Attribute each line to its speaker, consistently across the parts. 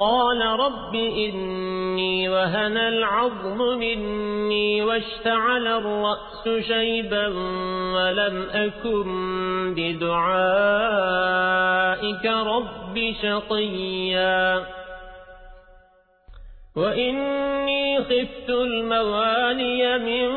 Speaker 1: قال رب إني وهن العظم مني واشتعل الرأس شيبا ولم أكن بدعائك رب شقيا. وإني خفت الموالي من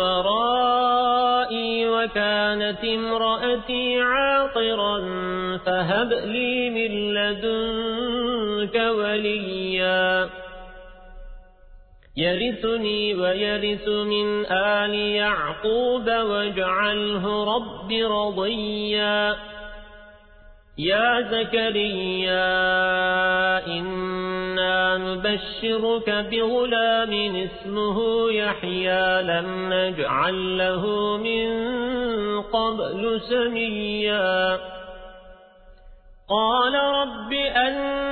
Speaker 1: ورائي وكانت امرأتي عاطرا فهب لي من لدنك وليا. يرثني ويرث من آل يعقوب واجعله رب رضيا. يا زكريا إنا نبشرك بغلام اسمه يحيى لم نجعل له من قبل سميا. قال رب أنا